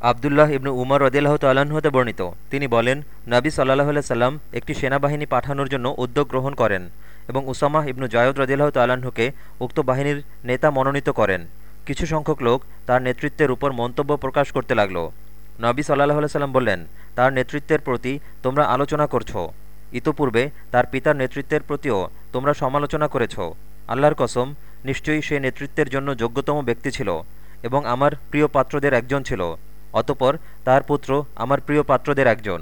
আবদুল্লাহ ইবনু উমর রদিল্লাহ তাল্লাহ্ন হতে বর্ণিত। তিনি বলেন, নাবী সাল্লাহ সাল্লাম একটি সেনাবাহিনী পাঠানোর জন্য উদ্যোগ গ্রহণ করেন এবং উসামাহ ইবনু জায়দ রদিল্লাহ তাল্লাহ্নকে উক্ত বাহিনীর নেতা মনোনীত করেন। কিছু সংখ্যক লোক তার নেতৃত্বের উপর মন্তব্য প্রকাশ করতে লাগল। নবী সাল্লাহ সাল্লাম বললেন, তার নেতৃত্বের প্রতি তোমরা আলোচনা করছ। ইতোপূর্বে তার পিতার নেতৃত্বের প্রতিও তোমরা সমালোচনা করেছ। আল্লাহর কসম, নিশ্চয়ই সে নেতৃত্বের জন্য যোগ্যতম ব্যক্তি ছিল এবং আমার প্রিয় পাত্রদের একজন ছিল। অতপর তার পুত্র আমার প্রিয় পাত্রদের একজন।